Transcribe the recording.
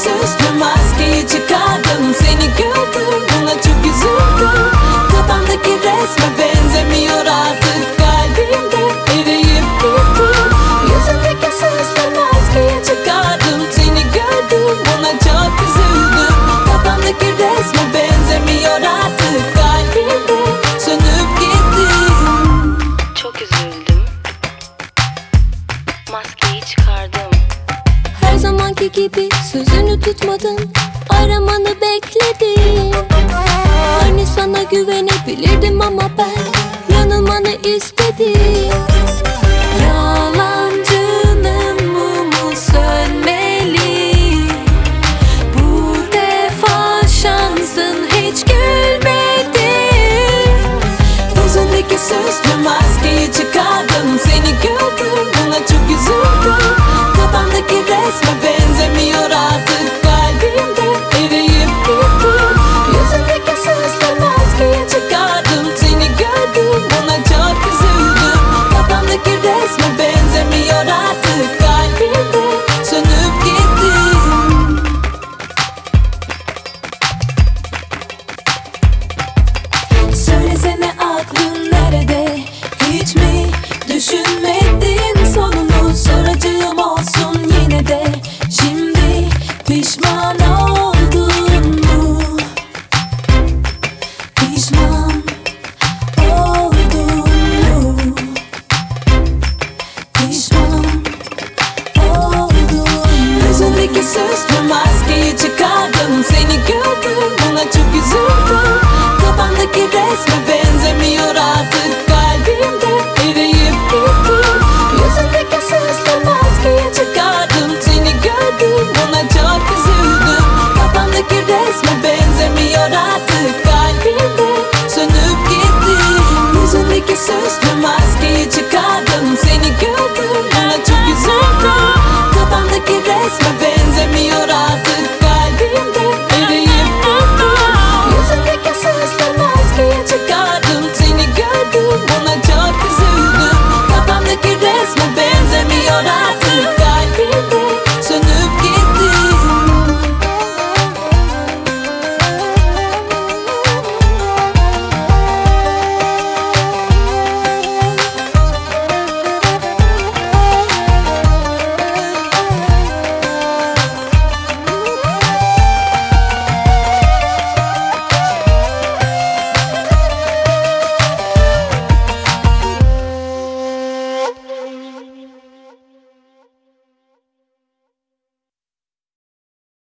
süslü maskeyi çıkardım. Seni gördüm buna çok üzüldüm. Kafamdaki resme benzemiyor artık. Kalbimde eriyip gitti Yüzündeki süslü maskeyi çıkardım. Seni gördüm buna çok üzüldüm. Kafamdaki resme benzemiyor artık. Kalbimde sönüp gitti Çok üzüldüm. Maskeyi çıkardım. Her zamanki gibi sözünü tutmadın Aramanı bekledim Hani sana güvenebilirdim ama ben Yanılmanı istedim. Yalancının mumu sönmeli. Bu defa şansın hiç gülmedi. Yüzündeki sözle maskeyi çıkardım Seni gördüm buna çok üzüldüm resme benzemiyor artık Kalbimde. Eriyip gittim Yüzündeki sözle maskeyi çıkardım. Seni gördüm buna çok üzüldüm. Kafamdaki resme benzemiyor artık Kalbimde. Sönüp gittim. Söylesene aklın nerede? Hiç mi Yüzündeki süslü maskeyi çıkardım. Seni gördüm buna çok üzüldüm. Kafandaki resme benzemiyor artık. Kalbimde eriyip gitti Yüzündeki süslü maskeyi çıkardım. Seni gördüm buna çok üzüldüm. Kafandaki resme benzemiyor artık. Kalbimde sönüp gitti Yüzündeki süslü maske